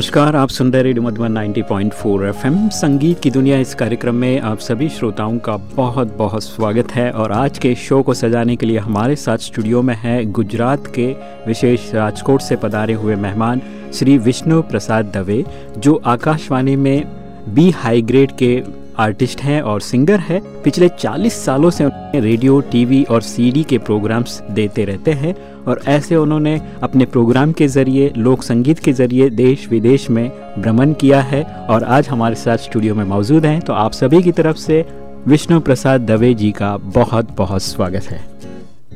नमस्कार, आप सुन रहे रेडियो मधुबन 90.4 एफएम। संगीत की दुनिया इस कार्यक्रम में आप सभी श्रोताओं का बहुत बहुत स्वागत है और आज के शो को सजाने के लिए हमारे साथ स्टूडियो में है गुजरात के विशेष राजकोट से पधारे हुए मेहमान श्री विष्णु प्रसाद दवे, जो आकाशवाणी में बी हाई ग्रेड के आर्टिस्ट हैं और सिंगर है। पिछले 40 सालों से रेडियो, टीवी और सीडी के प्रोग्राम्स देते रहते हैं और ऐसे उन्होंने अपने प्रोग्राम के ज़रिए लोक संगीत के ज़रिए देश विदेश में भ्रमण किया है और आज हमारे साथ स्टूडियो में मौजूद हैं। तो आप सभी की तरफ़ से विष्णु प्रसाद दवे जी का बहुत बहुत स्वागत है।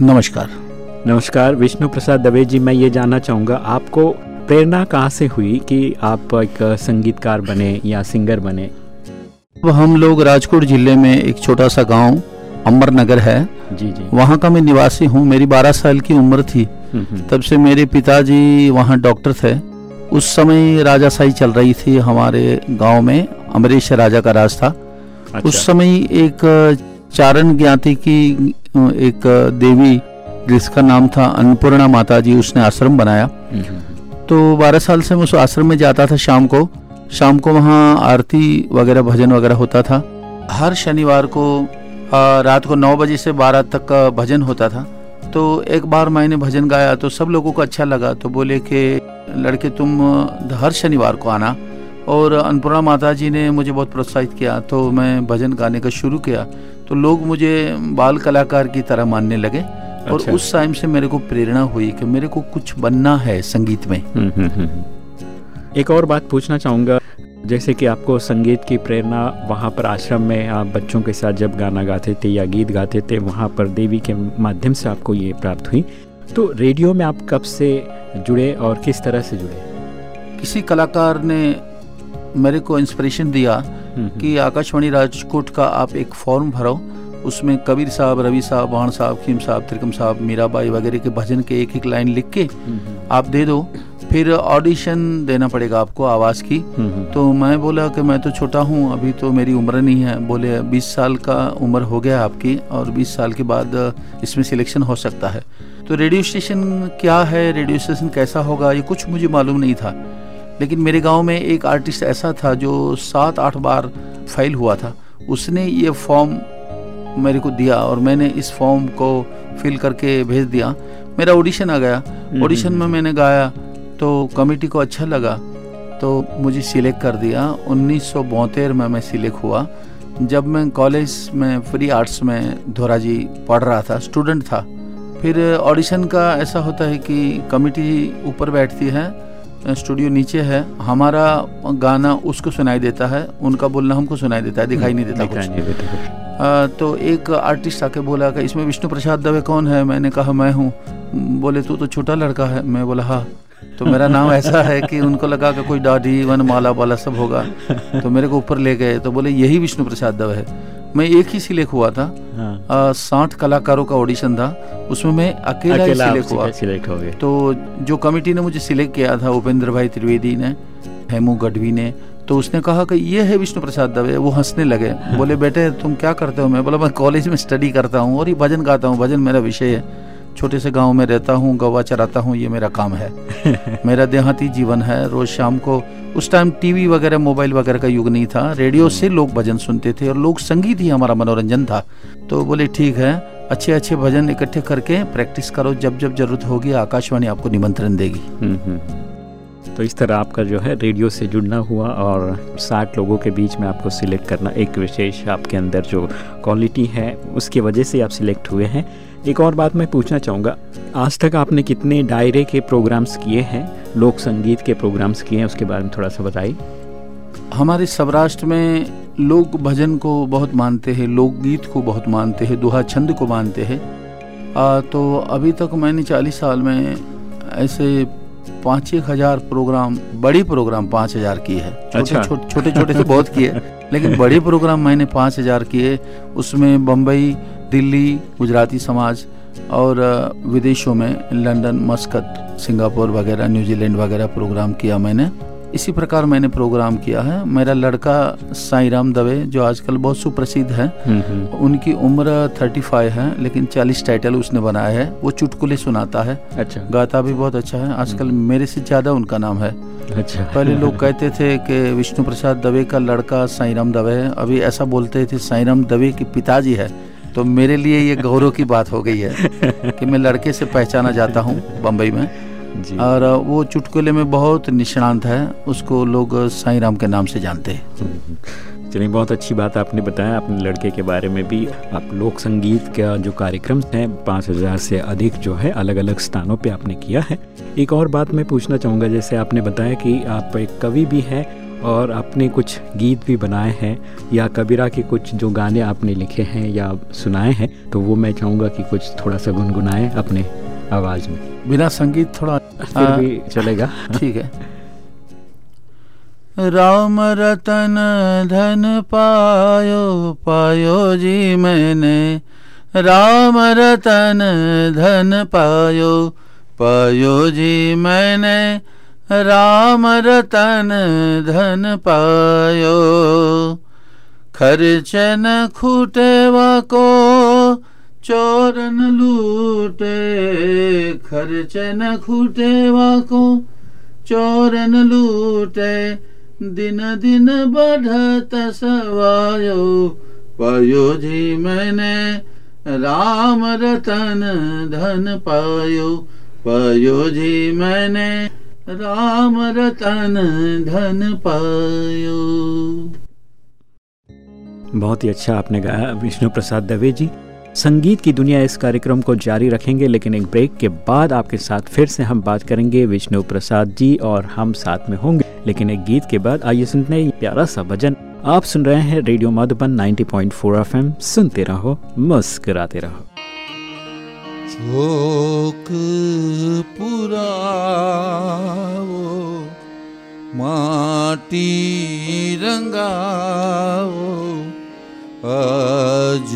नमस्कार। नमस्कार विष्णु प्रसाद दवे जी मैं ये जानना चाहूँगा आपको प्रेरणा कहाँ से हुई कि आप एक संगीतकार बने या सिंगर बने? अब हम लोग राजकोट ज़िले में एक छोटा सा गाँव अमर नगर है। जी जी। वहाँ का मैं निवासी हूँ। मेरी 12 साल की उम्र थी। हम्म, हम्म, तब से मेरे पिताजी वहाँ डॉक्टर थे। उस समय राजाशाही चल रही थी हमारे गाँव में। अमरीश राजा का राज था। अच्छा, उस समय एक चारण ज्ञाति की एक देवी जिसका नाम था अन्नपूर्णा माता जी उसने आश्रम बनाया। हम्म, तो बारह साल से मैं उस आश्रम में जाता था शाम को। शाम को वहाँ आरती वगैरह भजन वगैरह होता था। हर शनिवार को रात को नौ बजे से बारह तक का भजन होता था। तो एक बार मैंने भजन गाया तो सब लोगों को अच्छा लगा। तो बोले कि लड़के तुम हर शनिवार को आना। और अन्नपूर्णा माता जी ने मुझे बहुत प्रोत्साहित किया। तो मैं भजन गाने का शुरू किया। तो लोग मुझे बाल कलाकार की तरह मानने लगे। और अच्छा। उस टाइम से मेरे को प्रेरणा हुई कि मेरे को कुछ बनना है संगीत में। हम्म, हम्म, हम्म। एक और बात पूछना चाहूँगा। जैसे कि आपको संगीत की प्रेरणा वहाँ पर आश्रम में आप बच्चों के साथ जब गाना गाते थे या गीत गाते थे वहाँ पर देवी के माध्यम से आपको ये प्राप्त हुई। तो रेडियो में आप कब से जुड़े और किस तरह से जुड़े? किसी कलाकार ने मेरे को इंस्पिरेशन दिया हम्म, कि आकाशवाणी राजकोट का आप एक फॉर्म भरो उसमें कबीर साहब रवि साहब वाहन साहब खीम साहब त्रिकम साहब मीराबाई वगैरह के भजन के एक एक लाइन लिख के हम्म, हम्म, आप दे दो। फिर ऑडिशन देना पड़ेगा आपको आवाज़ की। हम्म, हम्म, तो मैं बोला कि मैं तो छोटा हूँ अभी तो मेरी उम्र नहीं है। बोले 20 साल का उम्र हो गया आपकी और 20 साल के बाद इसमें सिलेक्शन हो सकता है। तो रेडियो स्टेशन क्या है? रेडियो स्टेशन कैसा होगा? ये कुछ मुझे मालूम नहीं था। लेकिन मेरे गाँव में एक आर्टिस्ट ऐसा था जो सात आठ बार फ़ाइल हुआ था। उसने ये फॉर्म मेरे को दिया और मैंने इस फॉर्म को फिल करके भेज दिया। मेरा ऑडिशन आ गया। ऑडिशन में मैंने गाया। तो कमेटी को अच्छा लगा तो मुझे सिलेक्ट कर दिया। उन्नीस में मैं सिलेक्ट हुआ। जब मैं कॉलेज में फ्री आर्ट्स में धोरा जी पढ़ रहा था स्टूडेंट था फिर ऑडिशन का ऐसा होता है कि कमेटी ऊपर बैठती है स्टूडियो नीचे है हमारा गाना उसको सुनाई देता है उनका बोलना हमको सुनाई देता है दिखाई नहीं देता दिखाई कुछ। नहीं। आ, तो एक आर्टिस्ट आके बोला कि इसमें विष्णु प्रसाद दवे कौन है? मैंने कहा मैं हूँ। बोले तू तो छोटा लड़का है। मैं बोला हाँ। तो मेरा नाम ऐसा है कि उनको लगा कि कोई दाढ़ी वन माला वाला सब होगा। तो मेरे को ऊपर ले गए तो बोले यही विष्णु प्रसाद दव है। मैं एक ही सिलेक्ट हुआ था। हाँ, साठ कलाकारों का ऑडिशन था। उसमें मैं अकेला ही अकेला सिलेक्ट हुआ। सिलेक्ट हो गए। तो जो कमेटी ने मुझे सिलेक्ट किया था उपेंद्र भाई त्रिवेदी ने हेमू गढ़वी ने तो उसने कहा कि ये है विष्णु प्रसाद दवे वो हंसने लगे। बोले बेटे तुम क्या करते हो? मैं बोला मैं कॉलेज में स्टडी करता हूँ और ये भजन गाता हूँ। भजन मेरा विषय है। छोटे से गाँव में रहता हूँ गवा चराता हूँ ये मेरा काम है। मेरा देहाती जीवन है रोज शाम को उस टाइम टीवी वगैरह मोबाइल वगैरह का युग नहीं था। रेडियो से लोग भजन सुनते थे और लोग संगीत ही हमारा मनोरंजन था। तो बोले ठीक है अच्छे अच्छे भजन इकट्ठे करके प्रैक्टिस करो जब जब ज़रूरत होगी आकाशवाणी आपको निमंत्रण देगी। हम्म, हम्म। तो इस तरह आपका जो है रेडियो से जुड़ना हुआ और साठ लोगों के बीच में आपको सिलेक्ट करना एक विशेष आपके अंदर जो क्वालिटी है उसकी वजह से आप सिलेक्ट हुए हैं। एक और बात मैं पूछना चाहूँगा। आज तक आपने कितने डायरे के प्रोग्राम्स किए हैं? लोक संगीत के प्रोग्राम्स किए हैं उसके बारे में थोड़ा सा बताइए। हमारे सौराष्ट्र में लोग भजन को बहुत मानते हैं लोकगीत को बहुत मानते हैं दोहा छंद को मानते हैं। तो अभी तक मैंने चालीस साल में ऐसे पाँच एक हज़ार प्रोग्राम बड़ी प्रोग्राम पाँच हज़ार किए हैं। छोटे अच्छा। छोटे छोटे छोटे तो बहुत किए लेकिन बड़े प्रोग्राम मैंने पाँच हज़ार किए। उसमें बम्बई दिल्ली गुजराती समाज और विदेशों में लंदन मस्कत सिंगापुर वगैरह न्यूजीलैंड वगैरह प्रोग्राम किया मैंने। इसी प्रकार मैंने प्रोग्राम किया है। मेरा लड़का साई राम दवे जो आजकल बहुत सुप्रसिद्ध है हम्म, हम्म। उनकी उम्र 35 है लेकिन 40 टाइटल उसने बनाया है। वो चुटकुले सुनाता है। अच्छा। गाता भी बहुत अच्छा है। आजकल मेरे से ज़्यादा उनका नाम है। अच्छा। पहले लोग कहते थे कि विष्णु प्रसाद दवे का लड़का साईराम दवे है। अभी ऐसा बोलते थे साईराम दवे के पिताजी है। तो मेरे लिए ये गौरव की बात हो गई है कि मैं लड़के से पहचाना जाता हूँ बम्बई में। जी। और वो चुटकुले में बहुत निष्णांत है उसको लोग साईं राम के नाम से जानते हैं। चलिए बहुत अच्छी बात आपने बताया अपने लड़के के बारे में भी। आप लोक संगीत का जो कार्यक्रम है पाँच हज़ार से अधिक जो है अलग अलग स्थानों पे आपने किया है। एक और बात मैं पूछना चाहूँगा जैसे आपने बताया कि आप एक कवि भी हैं और आपने कुछ गीत भी बनाए हैं या कबीरा के कुछ जो गाने आपने लिखे हैं या सुनाए हैं तो वो मैं चाहूँगा कि कुछ थोड़ा सा गुनगुनाएँ अपने आवाज़ में। बिना संगीत थोड़ा फिर हाँ, भी चलेगा। ठीक है। राम रतन धन पायो पायो जी मैंने। राम रतन धन पायो पायो जी मैंने। राम रतन धन पायो खर्च न खूटे को, चोरन लूटे खर्च न खूटे को, चोरन लूटे, दिन दिन बढ़त सवायो। पायो जी मैंने राम रतन धन पायो पायो जी मैंने राम रतन धन पायो। बहुत ही अच्छा आपने गाया विष्णु प्रसाद दवे जी। संगीत की दुनिया इस कार्यक्रम को जारी रखेंगे, लेकिन एक ब्रेक के बाद आपके साथ फिर से हम बात करेंगे विष्णु प्रसाद जी और हम साथ में होंगे। लेकिन एक गीत के बाद आइए सुनते हैं प्यारा सा भजन। आप सुन रहे हैं रेडियो मधुबन 90.4 एफएम। सुनते रहो, मुस्कुराते रहो। शोक पुरावो माटी रंगावो आज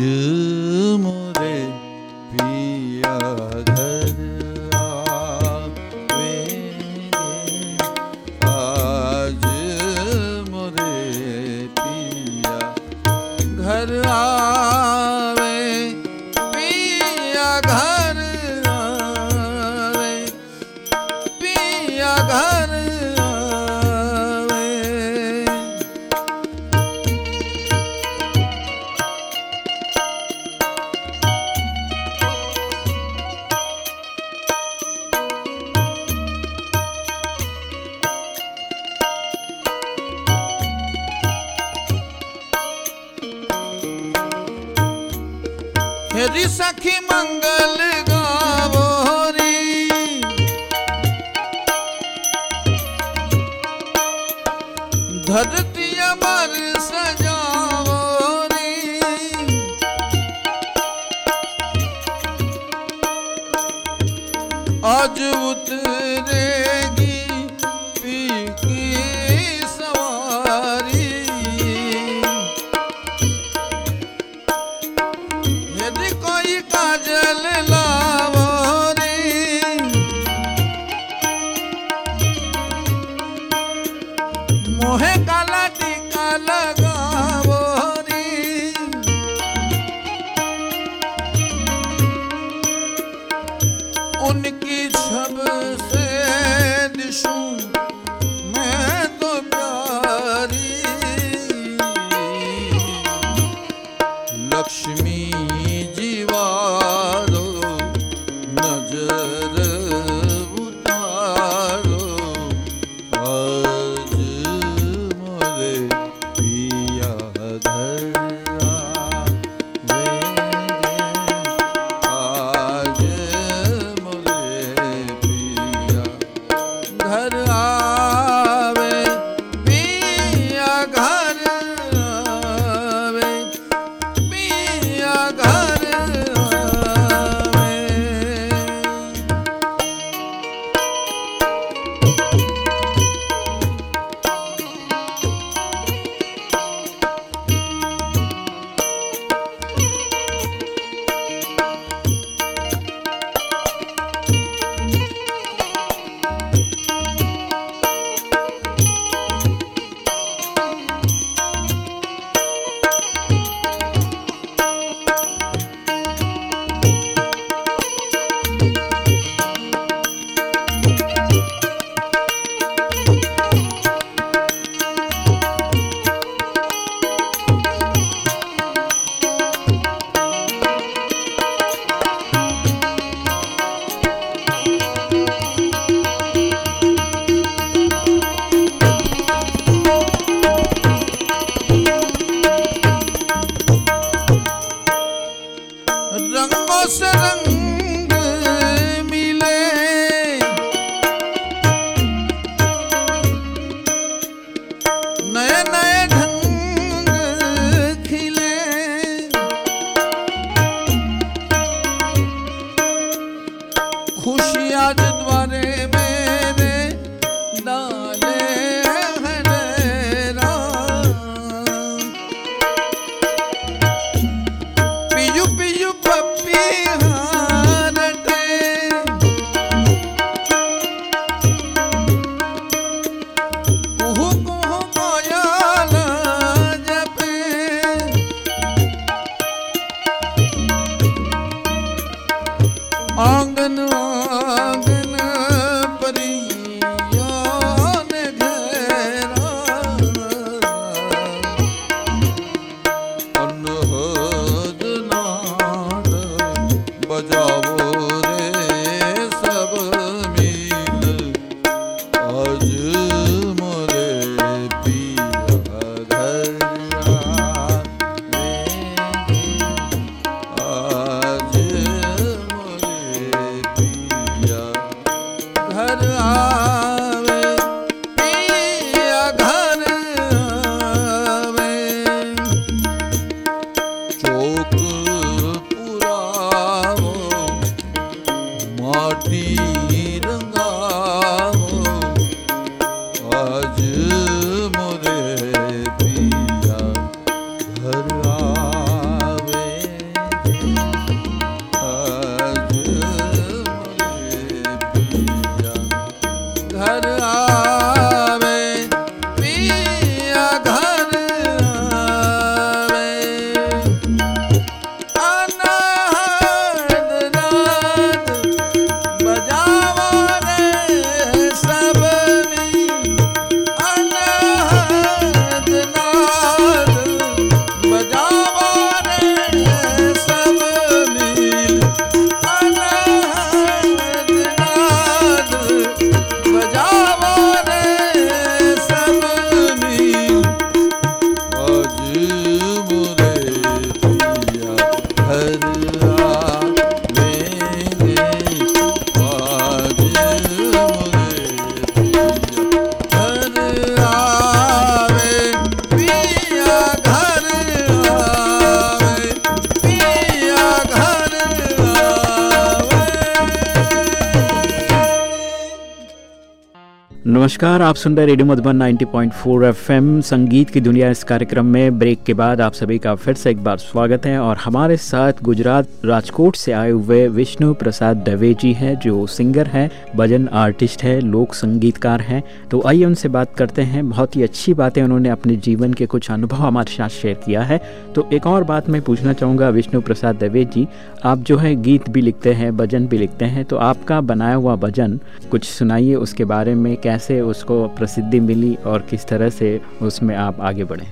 नमस्कार, आप सुन रहे रेडियो मधुबन 90.4 एफएम। संगीत की दुनिया इस कार्यक्रम में ब्रेक के बाद आप सभी का फिर से एक बार स्वागत है और हमारे साथ गुजरात राजकोट से आए हुए विष्णु प्रसाद दवे जी हैं, जो सिंगर हैं, भजन आर्टिस्ट है, लोक संगीतकार हैं। तो आइए उनसे बात करते हैं। बहुत ही अच्छी बातें उन्होंने अपने जीवन के कुछ अनुभव हमारे साथ शेयर किया है। तो एक और बात मैं पूछना चाहूँगा विष्णु प्रसाद दवे जी, आप जो है, गीत भी लिखते हैं, भजन भी लिखते हैं तो आपका बनाया हुआ भजन कुछ सुनाइए उसके बारे में, कैसे उसको प्रसिद्धि मिली और किस तरह से उसमें आप आगे बढ़े?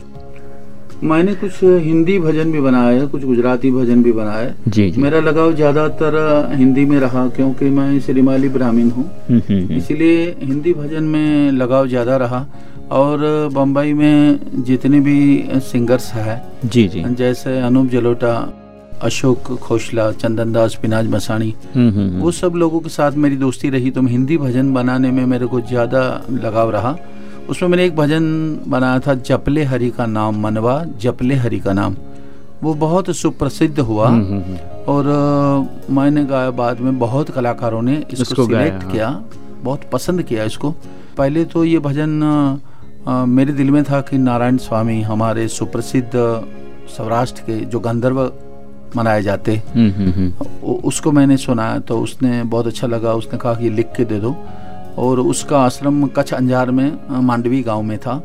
मैंने कुछ हिंदी भजन भी बनाया है कुछ गुजराती भजन भी बनाया जी जी। मेरा लगाव ज़्यादातर हिंदी में रहा क्योंकि मैं श्रीमाली ब्राह्मण हूँ। इसलिए हम्म, हम्म। हिंदी भजन में लगाव ज़्यादा रहा और बम्बई में जितने भी सिंगर्स हैं जी जी। जैसे अनूप जलोटा अशोक खोसला चंदन दास पिनाज मसानी हम्म, हम्म, हम्म। वो सब लोगों के साथ मेरी दोस्ती रही तो हिंदी भजन बनाने में मेरे को ज़्यादा लगाव रहा उसमें मैंने एक भजन बनाया था जपले हरि का नाम मनवा जपले हरि का नाम वो बहुत सुप्रसिद्ध हुआ। और मैंने गाया बाद में बहुत कलाकारों ने इसको, इसको सिलेक्ट हाँ। किया बहुत पसंद किया इसको पहले तो ये भजन मेरे दिल में था कि नारायण स्वामी हमारे सुप्रसिद्ध सौराष्ट्र के जो गंधर्व मनाए जाते। हम्म, हम्म, हम्म। उसको मैंने सुना तो उसने बहुत अच्छा लगा उसने कहा कि लिख के दे दो। और उसका आश्रम कच्छ अंजार में मांडवी गाँव में था।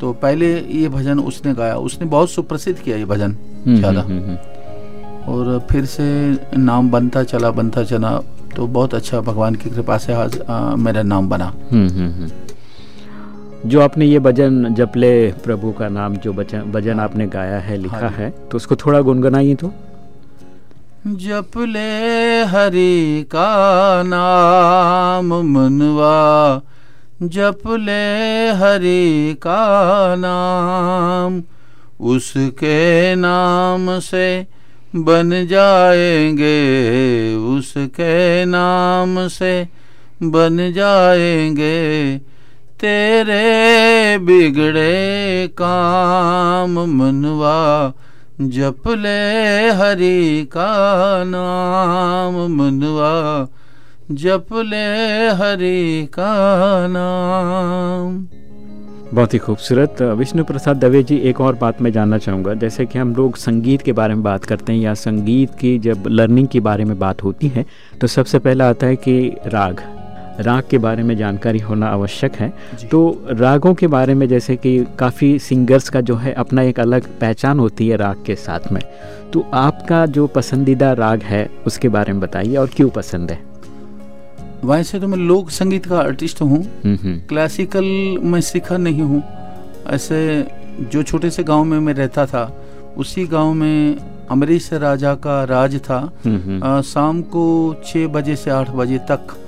तो पहले ये भजन उसने गाया। उसने बहुत सुप्रसिद्ध किया ये भजन ज़्यादा। और फिर से नाम बनता चला बनता चला तो बहुत अच्छा भगवान की कृपा से आज मेरा नाम बना। जो आपने ये भजन जपले प्रभु का नाम जो भजन भजन आपने गाया है लिखा हाँ है तो उसको थोड़ा गुनगुनाइए तो। जप ले हरि का नाम मनवा। जप ले हरि का नाम, उसके नाम से बन जाएँगे। उसके नाम से बन जाएँगे तेरे बिगड़े काम मनवा। जप ले हरि का नाम मनवा। जप ले हरि का नाम। बहुत ही खूबसूरत। विष्णु प्रसाद दवे जी, एक और बात मैं जानना चाहूँगा। जैसे कि हम लोग संगीत के बारे में बात करते हैं या संगीत की जब लर्निंग के बारे में बात होती है तो सबसे पहला आता है कि राग। राग के बारे में जानकारी होना आवश्यक है। तो रागों के बारे में जैसे कि काफ़ी सिंगर्स का जो है अपना एक अलग पहचान होती है राग के साथ में। तो आपका जो पसंदीदा राग है उसके बारे में बताइए और क्यों पसंद है? वैसे तो मैं लोक संगीत का आर्टिस्ट हूँ। हम्म, हम्म, क्लासिकल मैं सीखा नहीं हूँ। ऐसे जो छोटे से गाँव में मैं रहता था उसी गाँव में अमरीश राजा का राज था। हम्म, हम्म, आ, शाम को छः बजे से आठ बजे तक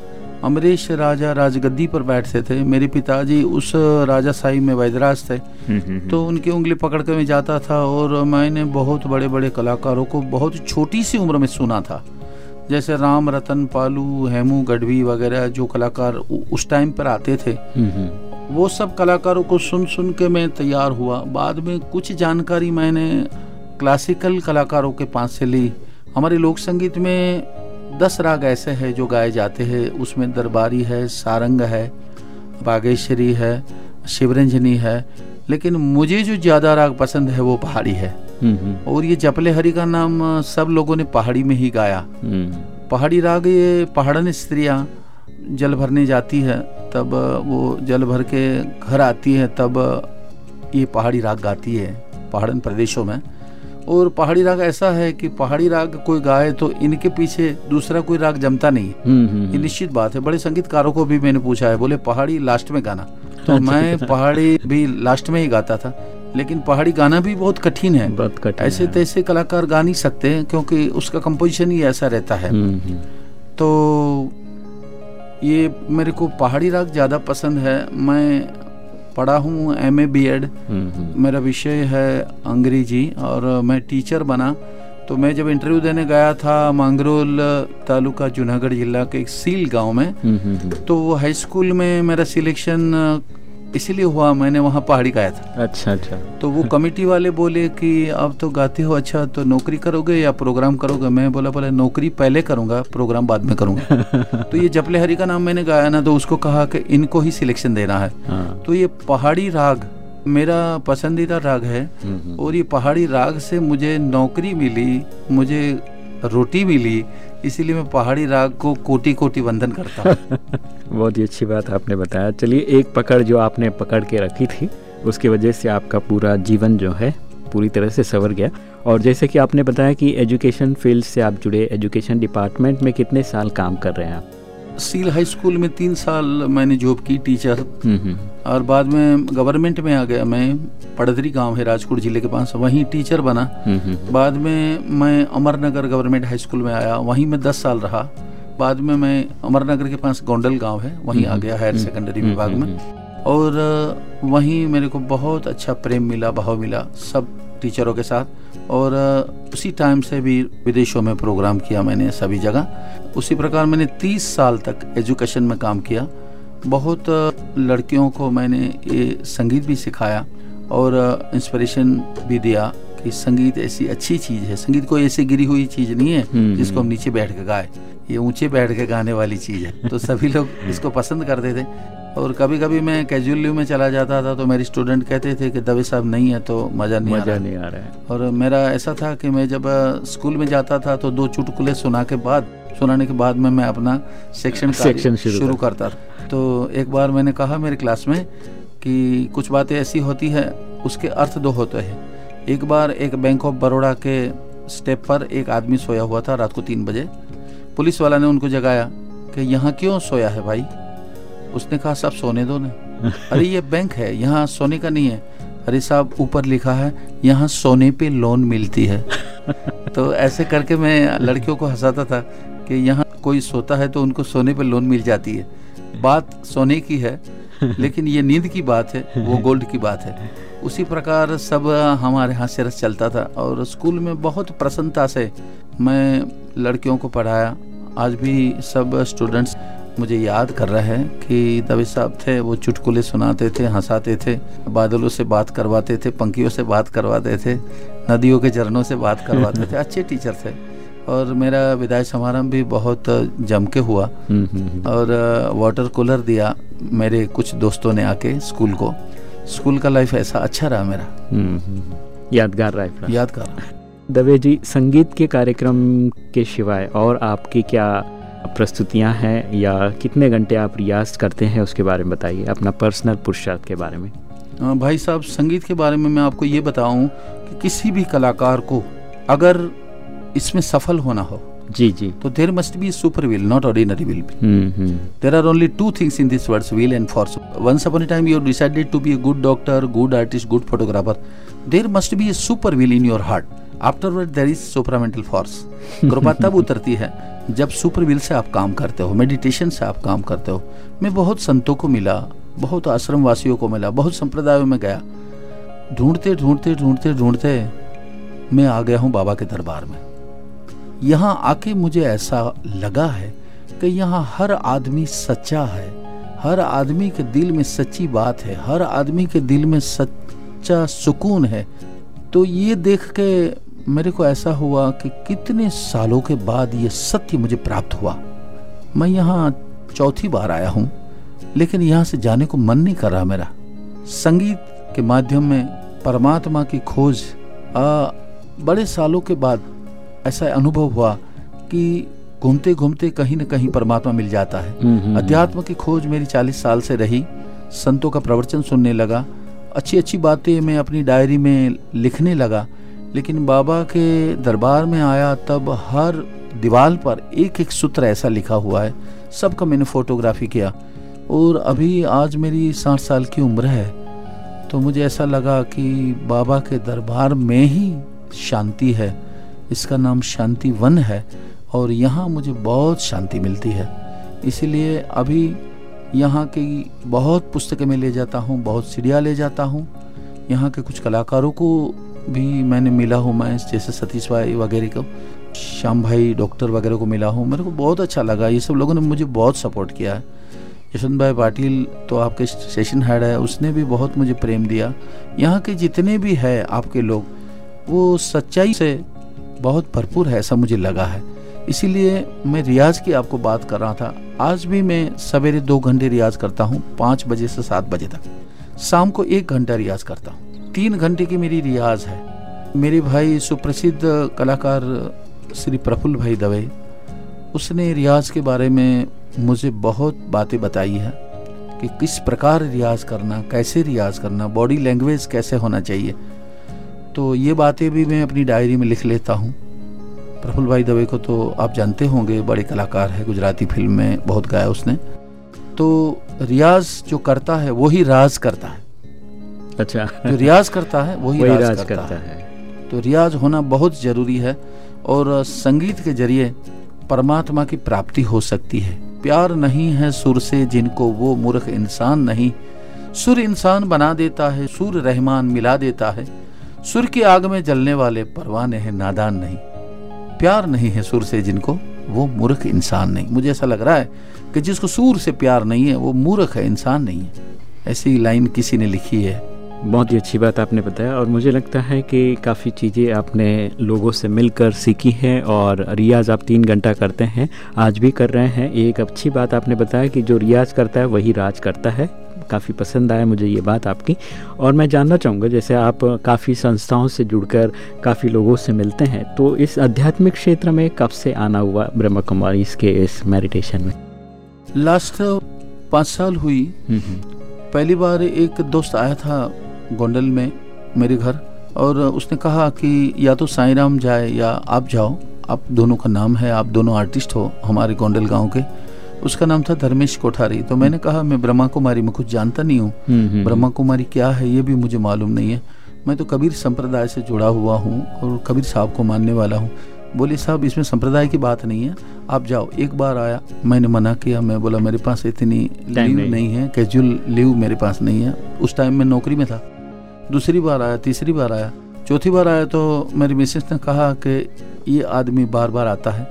अमरीश राजा राजगद्दी पर बैठते थे। मेरे पिताजी उस राजा साई में वैदराज थे। हम्म, हम्म, तो उनकी उंगली पकड़ के मैं जाता था और मैंने बहुत बड़े बड़े कलाकारों को बहुत छोटी सी उम्र में सुना था। जैसे राम रतन पालू हेमू गढ़वी वगैरह जो कलाकार उस टाइम पर आते थे। हम्म, हम्म, वो सब कलाकारों को सुन सुन के मैं तैयार हुआ। बाद में कुछ जानकारी मैंने क्लासिकल कलाकारों के पास से ली। हमारे लोक संगीत में दस राग ऐसे हैं जो गाए जाते हैं। उसमें दरबारी है सारंग है बागेश्वरी है शिवरंजनी है। लेकिन मुझे जो ज़्यादा राग पसंद है वो पहाड़ी है। हम्म, हम्म, और ये जपले हरि का नाम सब लोगों ने पहाड़ी में ही गाया। हम्म, पहाड़ी राग ये पहाड़न स्त्रियाँ जल भरने जाती है तब वो जल भर के घर आती है तब ये पहाड़ी राग गाती है पहाड़न प्रदेशों में। और पहाड़ी राग ऐसा है कि पहाड़ी राग कोई गाए तो इनके पीछे दूसरा कोई राग जमता नहीं है। हम्म, हम्म, ये निश्चित बात है। बड़े संगीतकारों को भी मैंने पूछा है बोले पहाड़ी लास्ट में गाना? तो अच्छा। मैं पहाड़ी भी लास्ट में ही गाता था लेकिन पहाड़ी गाना भी बहुत कठिन है। बहुत कठिन ऐसे है। तैसे कलाकार गा नहीं सकते हैं क्योंकि उसका कंपोजिशन ही ऐसा रहता है। हम्म, हम्म, तो ये मेरे को पहाड़ी राग ज़्यादा पसंद है। मैं पढ़ा हूँ एम ए बी एड मेरा विषय है अंग्रेज़ी और मैं टीचर बना। तो मैं जब इंटरव्यू देने गया था मांगरोल तालुका जूनागढ़ जिला के एक सील गाँव में हम्म, हम्म, हम्म, तो वो हाई स्कूल में मेरा सिलेक्शन इसीलिए हुआ मैंने वहाँ पहाड़ी गाया था। अच्छा अच्छा। तो वो कमेटी वाले बोले कि अब तो गाते हो अच्छा तो नौकरी करोगे या प्रोग्राम करोगे? मैं बोला बोला नौकरी पहले करूँगा प्रोग्राम बाद में करूँगा। तो ये जपले हरि का नाम मैंने गाया ना तो उसको कहा कि इनको ही सिलेक्शन देना है। हाँ। तो ये पहाड़ी राग मेरा पसंदीदा राग है हम्म, हम्म, और ये पहाड़ी राग से मुझे नौकरी मिली मुझे रोटी भी ली, इसीलिए मैं पहाड़ी राग को कोटि कोटि वंदन करता हूँ। बहुत ही अच्छी बात आपने बताया। चलिए, एक पकड़ जो आपने पकड़ के रखी थी, उसकी वजह से आपका पूरा जीवन जो है, पूरी तरह से सवर गया। और जैसे कि आपने बताया कि एजुकेशन फ़ील्ड से आप जुड़े, एजुकेशन डिपार्टमेंट में कितने साल काम कर रहे हैं आप? सील हाई स्कूल में तीन साल मैंने जॉब की टीचर। हम्म, हम्म, और बाद में गवर्नमेंट में आ गया मैं पड़दरी गाँव है राजकोट ज़िले के पास वहीं टीचर बना। हम्म, बाद में मैं अमरनगर गवर्नमेंट हाई स्कूल में आया वहीं मैं दस साल रहा। बाद में मैं अमरनगर के पास गोंडल गाँव है वहीं आ गया हायर सेकेंडरी विभाग में। और वहीं मेरे को बहुत अच्छा प्रेम मिला भाव मिला सब टीचरों के साथ। और उसी टाइम से भी विदेशों में प्रोग्राम किया मैंने सभी जगह। उसी प्रकार मैंने 30 साल तक एजुकेशन में काम किया। बहुत लड़कियों को मैंने ये संगीत भी सिखाया और इंस्पिरेशन भी दिया कि संगीत ऐसी अच्छी चीज़ है। संगीत कोई ऐसी गिरी हुई चीज़ नहीं है हम्म, जिसको हम नीचे बैठ के गाए। ये ऊँचे बैठ के गाने वाली चीज़ है। तो सभी लोग इसको पसंद करते थे। और कभी कभी मैं कैजुअल लीव में चला जाता था तो मेरे स्टूडेंट कहते थे कि दवे साहब नहीं है तो मज़ा नहीं आ मज़ा रहा। नहीं आ रहा है। और मेरा ऐसा था कि मैं जब स्कूल में जाता था तो दो चुटकुले सुना के बाद सुनाने के बाद में मैं अपना सेक्शन सेक्शन शुरू करता। था। तो एक बार मैंने कहा मेरे क्लास में कि कुछ बातें ऐसी होती है उसके अर्थ दो होते हैं। एक बार एक बैंक ऑफ़ बड़ौदा के स्टेप पर एक आदमी सोया हुआ था रात को तीन बजे। पुलिस वाला ने उनको जगाया कि यहाँ क्यों सोया है भाई? उसने कहा सब सोने दो ने। अरे ये बैंक है यहाँ सोने का नहीं है। अरे साहब ऊपर लिखा है यहाँ सोने पे लोन मिलती है। तो ऐसे करके मैं लड़कियों को हंसाता था कि यहाँ कोई सोता है तो उनको सोने पे लोन मिल जाती है। बात सोने की है लेकिन ये नींद की बात है वो गोल्ड की बात है। उसी प्रकार सब हमारे हाथ से रस चलता था और स्कूल में बहुत प्रसन्नता से मैं लड़कियों को पढ़ाया। आज भी सब स्टूडेंट्स मुझे याद कर रहा है कि दवे साहब थे वो चुटकुले सुनाते थे हंसाते थे बादलों से बात करवाते थे पंखियों से बात करवाते थे नदियों के झरनों से बात करवाते थे। अच्छे टीचर थे। और मेरा विदाई समारंभ भी बहुत जम के हुआ। हम्म, हम्म, हम्म। और वाटर कूलर दिया मेरे कुछ दोस्तों ने आके स्कूल को। स्कूल का लाइफ ऐसा अच्छा रहा मेरा। यादगार लाइफ यादगार दवे जी संगीत के कार्यक्रम के सिवाय और आपकी क्या प्रस्तुतियाँ हैं या कितने घंटे आप रियाज करते हैं उसके बारे में बताइए अपना पर्सनल पुरुषार्थ के बारे में। भाई साहब संगीत के बारे में मैं आपको ये बताऊँ कि किसी भी कलाकार को अगर इसमें सफल होना हो जी जी। तो there must be super will not ordinary will be there are only two things in this words will and for once upon time you decided to be a good doctor good artist good photographer there must be a super will in your heart Afterward, there is supramental force. कृपा तब उतरती है जब super will say आप काम करते हो meditation से आप काम करते हो मैं बहुत संतों को मिला बहुत आश्रम वासियों को मिला बहुत संप्रदायों में गया ढूंढते ढूंढते ढूंढते ढूंढते मैं आ गया हूँ बाबा के दरबार में यहाँ आके मुझे ऐसा लगा है कि यहाँ हर आदमी सच्चा है हर आदमी के दिल में सच्ची बात है हर आदमी के दिल में सच्चा सुकून है तो ये देख के मेरे को ऐसा हुआ कि कितने सालों के बाद ये सत्य मुझे प्राप्त हुआ। मैं यहाँ चौथी बार आया हूँ लेकिन यहाँ से जाने को मन नहीं कर रहा मेरा। संगीत के माध्यम में परमात्मा की खोज आ, बड़े सालों के बाद ऐसा अनुभव हुआ कि घूमते घूमते कहीं न कहीं परमात्मा मिल जाता है। हम्म, हम्म, अध्यात्म की खोज मेरी चालीस साल से रही संतों का प्रवचन सुनने लगा अच्छी अच्छी बातें मैं अपनी डायरी में लिखने लगा, लेकिन बाबा के दरबार में आया तब हर दीवार पर एक एक सूत्र ऐसा लिखा हुआ है। सबका मैंने फोटोग्राफी किया, और अभी आज मेरी साठ साल की उम्र है। तो मुझे ऐसा लगा कि बाबा के दरबार में ही शांति है। इसका नाम शांति वन है, और यहाँ मुझे बहुत शांति मिलती है। इसीलिए अभी यहाँ की बहुत पुस्तकें मैं ले जाता हूँ, बहुत सीढ़ियाँ ले जाता हूँ। यहाँ के कुछ कलाकारों को भी मैंने मिला हूँ मैं, जैसे सतीश भाई वगैरह को, श्याम भाई, डॉक्टर वगैरह को मिला हूँ। मेरे को बहुत अच्छा लगा। ये सब लोगों ने मुझे बहुत सपोर्ट किया है। यशवंत भाई पाटिल तो आपके सेशन हेड है, उसने भी बहुत मुझे प्रेम दिया। यहाँ के जितने भी है आपके लोग, वो सच्चाई से बहुत भरपूर है, ऐसा मुझे लगा है। इसीलिए मैं रियाज की आपको बात कर रहा था। आज भी मैं सवेरे दो घंटे रियाज करता हूँ, पाँच बजे से सात बजे तक। शाम को एक घंटा रियाज करता हूँ। तीन घंटे की मेरी रियाज है। मेरे भाई सुप्रसिद्ध कलाकार श्री प्रफुल्ल भाई दवे, उसने रियाज के बारे में मुझे बहुत बातें बताई है कि किस प्रकार रियाज करना, कैसे रियाज करना, बॉडी लैंग्वेज कैसे होना चाहिए। तो ये बातें भी मैं अपनी डायरी में लिख लेता हूँ। प्रफुल्ल भाई दवे को तो आप जानते होंगे बड़े कलाकार है गुजराती फ़िल्म में बहुत गाया उसने। तो रियाज जो करता है वही राज करता है। अच्छा। जो रियाज करता है वही, वही राज, राज करता, करता है। है। तो रियाज होना बहुत ज़रूरी है और संगीत के ज़रिए परमात्मा की प्राप्ति हो सकती है। प्यार नहीं है सुर से जिनको वो मूर्ख इंसान नहीं। सुर इंसान बना देता है सुर रहमान मिला देता है। सुर की आग में जलने वाले परवाने हैं नादान नहीं। प्यार नहीं है सुर से जिनको, वो मूर्ख इंसान नहीं। मुझे ऐसा लग रहा है कि जिसको सुर से प्यार नहीं है, वो मूर्ख है, इंसान नहीं है। ऐसी लाइन किसी ने लिखी है। बहुत ही अच्छी बात आपने बताया और मुझे लगता है कि काफ़ी चीज़ें आपने लोगों से मिलकर सीखी हैं और रियाज आप तीन घंटा करते हैं, आज भी कर रहे हैं। एक अच्छी बात आपने बताया कि जो रियाज करता है, वही राज करता है। काफ़ी पसंद आया मुझे ये बात आपकी। और मैं जानना चाहूँगा जैसे आप काफ़ी संस्थाओं से जुड़कर काफ़ी लोगों से मिलते हैं तो इस आध्यात्मिक क्षेत्र में कब से आना हुआ ब्रह्म कुमारी इसके इस मेडिटेशन में? लास्ट पाँच साल हुई। हम्म, हम्म, पहली बार एक दोस्त आया था गोंडल में मेरे घर और उसने कहा कि या तो साईं राम जाए या आप जाओ आप दोनों का नाम है आप दोनों आर्टिस्ट हो हमारे गोंडल गाँव के। उसका नाम था धर्मेश कोठारी। तो मैंने कहा मैं ब्रह्मा कुमारी में कुछ जानता नहीं हूँ। हम्म, हम्म, ब्रह्मा कुमारी क्या है ये भी मुझे मालूम नहीं है। मैं तो कबीर संप्रदाय से जुड़ा हुआ हूँ और कबीर साहब को मानने वाला हूँ। बोले साहब इसमें संप्रदाय की बात नहीं है। आप जाओ। एक बार आया मैंने मना किया। मैं बोला मेरे पास इतनी लीव नहीं। नहीं है कैजुअल लीव मेरे पास नहीं है। उस टाइम मैं नौकरी में था। दूसरी बार आया तीसरी बार आया। चौथी बार आया तो मेरी मिसेस ने कहा कि ये आदमी बार बार आता है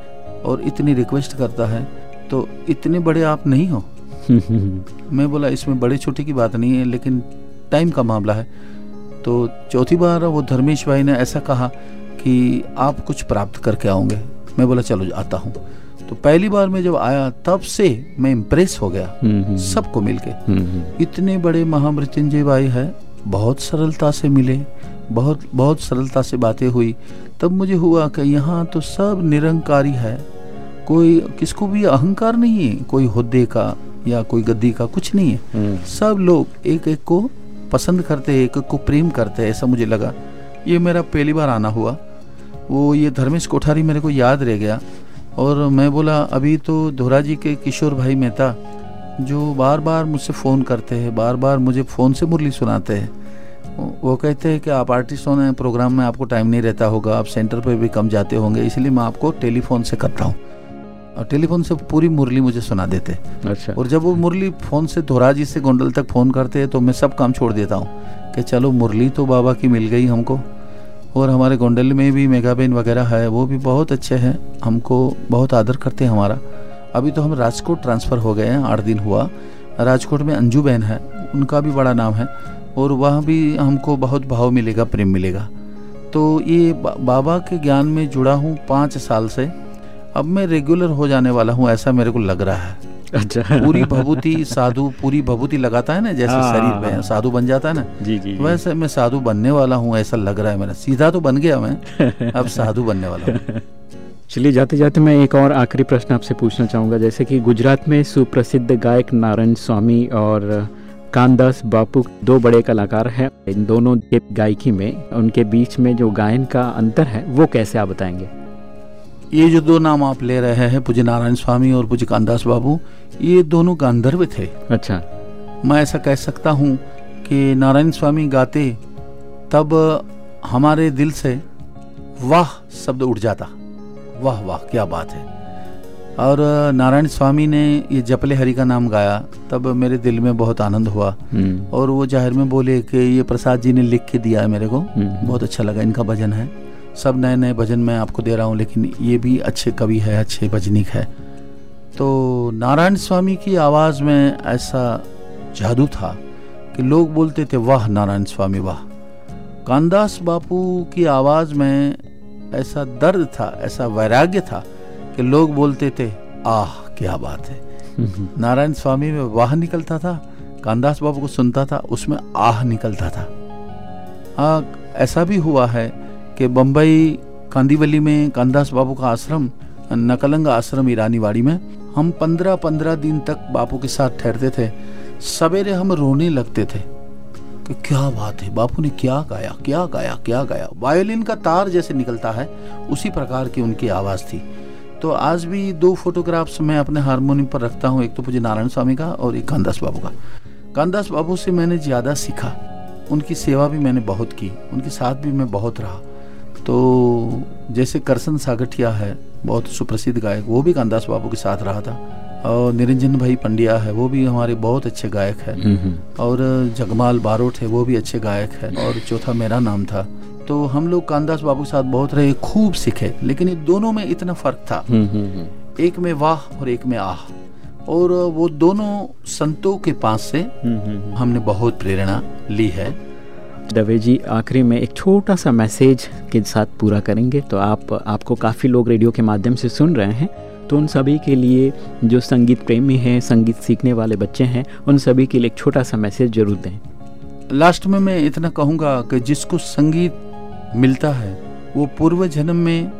और इतनी रिक्वेस्ट करता है। तो इतने बड़े आप नहीं हो। मैं बोला इसमें बड़े छोटे की बात नहीं है लेकिन टाइम का मामला है। तो चौथी बार वो धर्मेश भाई ने ऐसा कहा कि आप कुछ प्राप्त करके आओगे। मैं बोला चलो आता हूँ। तो पहली बार मैं जब आया तब से मैं इम्प्रेस हो गया। सबको मिलके इतने बड़े महामृत्युंजय भाई है बहुत सरलता से मिले बहुत बहुत सरलता से बातें हुई। तब मुझे हुआ कि यहाँ तो सब निरंकारी है कोई किसको भी अहंकार नहीं है कोई होदे का या कोई गद्दी का कुछ नहीं है। सब लोग एक एक को पसंद करते हैं एक एक को प्रेम करते हैं ऐसा मुझे लगा। ये मेरा पहली बार आना हुआ। वो ये धर्मेश कोठारी मेरे को याद रह गया और मैं बोला अभी तो धोरा जी के किशोर भाई मेहता जो बार बार मुझसे फ़ोन करते हैं बार बार मुझे फ़ोन से मुरली सुनाते हैं। वो कहते हैं कि आप आर्टिस्ट होने प्रोग्राम में आपको टाइम नहीं रहता होगा आप सेंटर पर भी कम जाते होंगे इसलिए मैं आपको टेलीफोन से करता हूँ। और टेलीफोन से पूरी मुरली मुझे सुना देते। अच्छा। और जब वो मुरली फ़ोन से धोरा जी से गोंडल तक फ़ोन करते हैं तो मैं सब काम छोड़ देता हूँ कि चलो मुरली तो बाबा की मिल गई हमको। और हमारे गोंडल में भी मेगाबेन वगैरह है वो भी बहुत अच्छे हैं हमको बहुत आदर करते हैं हमारा। अभी तो हम राजकोट ट्रांसफ़र हो गए हैं आठ दिन हुआ। राजकोट में अंजू बहन है उनका भी बड़ा नाम है और वह भी हमको बहुत भाव मिलेगा प्रेम मिलेगा। तो ये बाबा के ज्ञान में जुड़ा हूँ पाँच साल से। अब मैं रेगुलर हो जाने वाला हूँ ऐसा मेरे को लग रहा है। अच्छा। पूरी भभूति साधु पूरी भभूति लगाता है ना जैसे हाँ, शरीर हाँ, में हाँ। साधु बन जाता है ना? जी जी जी। वैसे मैं साधु बनने वाला हूँ ऐसा लग रहा है मेरा। सीधा तो बन गया मैं अब साधु बनने वाला हूँ। चलिए जाते जाते मैं एक और आखिरी प्रश्न आपसे पूछना चाहूँगा। जैसे कि गुजरात में सुप्रसिद्ध गायक नारायण स्वामी और कानदास बापू दो बड़े कलाकार हैं। इन दोनों के गायकी में उनके बीच में जो गायन का अंतर है वो कैसे आप बताएँगे? ये जो दो नाम आप ले रहे हैं पूज्य नारायण स्वामी और पूज्य कानदास बाबू ये दोनों गांधर्व थे। अच्छा। मैं ऐसा कह सकता हूँ कि नारायण स्वामी गाते तब हमारे दिल से वाह शब्द उठ जाता। वाह वाह क्या बात है। और नारायण स्वामी ने ये जपले हरि का नाम गाया तब मेरे दिल में बहुत आनंद हुआ। हम्म, और वो ज़ाहिर में बोले कि ये प्रसाद जी ने लिख के दिया है मेरे को। हम्म, बहुत अच्छा लगा इनका भजन है। सब नए नए भजन मैं आपको दे रहा हूँ लेकिन ये भी अच्छे कवि है अच्छे भजनिक है। तो नारायण स्वामी की आवाज़ में ऐसा जादू था कि लोग बोलते थे वाह नारायण स्वामी वाह। कानदास बापू की आवाज़ में ऐसा दर्द था ऐसा वैराग्य था कि लोग बोलते थे आह क्या बात है। नारायण स्वामी में वाह निकलता था कानदास बाबू को सुनता था उसमें आह निकलता था। हाँ ऐसा भी हुआ है कि बम्बई कांदीवली में कानदास बाबू का आश्रम, नकलंग आश्रम ईरानीवाड़ी में हम पंद्रह पंद्रह दिन तक बापू के साथ ठहरते थे। सवेरे हम रोने लगते थे। कि क्या बात है, बापू ने क्या गाया क्या गाया क्या गाया? वायोलिन का तार जैसे निकलता है, उसी प्रकार की उनकी आवाज़ थी। तो आज भी दो फोटोग्राफ्स मैं अपने हारमोनियम पर रखता हूँ, एक तो मुझे नारायण स्वामी का और एक कानदास बाबू का। कानदास बाबू से मैंने ज़्यादा सीखा। उनकी सेवा भी मैंने बहुत की, उनके साथ भी मैं बहुत रहा। तो जैसे करसन सागठिया है बहुत सुप्रसिद्ध गायक वो भी कानदास बाबू के साथ रहा था। और निरंजन भाई पंड्या है वो भी हमारे बहुत अच्छे गायक है। हम्म, और जगमाल बारोट है वो भी अच्छे गायक है। और चौथा मेरा नाम था। तो हम लोग कानदास बाबू के साथ बहुत रहे खूब सीखे। लेकिन ये दोनों में इतना फ़र्क था। हम्म, हम्म, हम्म, एक में वाह और एक में आह। और वो दोनों संतों के पास से हम्म, हम्म। हमने बहुत प्रेरणा ली है। दवे जी आखिरी में एक छोटा सा मैसेज के साथ पूरा करेंगे। तो आप आपको काफ़ी लोग रेडियो के माध्यम से सुन रहे हैं। तो उन सभी के लिए जो संगीत प्रेमी हैं संगीत सीखने वाले बच्चे हैं उन सभी के लिए एक छोटा सा मैसेज ज़रूर दें। लास्ट में मैं इतना कहूँगा कि जिसको संगीत मिलता है वो पूर्व जन्म में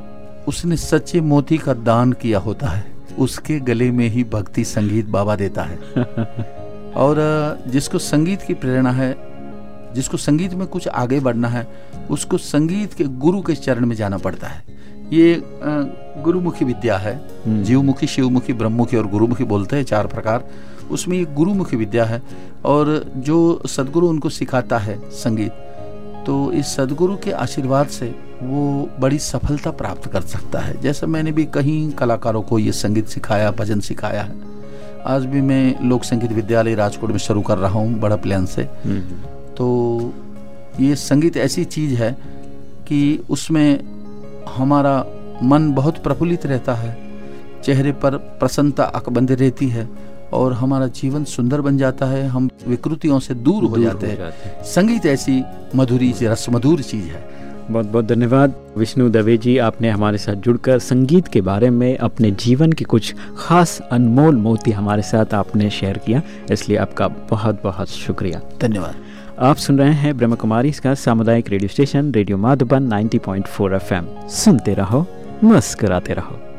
उसने सच्चे मोती का दान किया होता है। उसके गले में ही भक्ति संगीत बाबा देता है। और जिसको संगीत की प्रेरणा है जिसको संगीत में कुछ आगे बढ़ना है उसको संगीत के गुरु के चरण में जाना पड़ता है। ये गुरुमुखी विद्या है। हम्म, जीवमुखी शिवमुखी ब्रह्ममुखी और गुरुमुखी बोलते हैं चार प्रकार। उसमें ये गुरुमुखी विद्या है और जो सदगुरु उनको सिखाता है संगीत तो इस सदगुरु के आशीर्वाद से वो बड़ी सफलता प्राप्त कर सकता है। जैसा मैंने भी कहीं कलाकारों को ये संगीत सिखाया भजन सिखाया है। आज भी मैं लोक संगीत विद्यालय राजकोट में शुरू कर रहा हूँ बड़ा प्लान से। हम्म, तो ये संगीत ऐसी चीज़ है कि उसमें हमारा मन बहुत प्रफुल्लित रहता है चेहरे पर प्रसन्नता अकबंद रहती है और हमारा जीवन सुंदर बन जाता है हम विकृतियों से दूर हो दूर जाते हो। हैं जाते हैं। संगीत ऐसी मधुरी रसमधुर चीज़ है। बहुत बहुत धन्यवाद। विष्णु दवे जी आपने हमारे साथ जुड़कर संगीत के बारे में अपने जीवन के कुछ खास अनमोल मोती हमारे साथ आपने शेयर किया इसलिए आपका बहुत बहुत शुक्रिया। धन्यवाद। आप सुन रहे हैं ब्रह्म कुमारी इसका सामुदायिक radio station, radio Madhuban 90.4 FM. सुनते रहो, मुस्कराते रहो।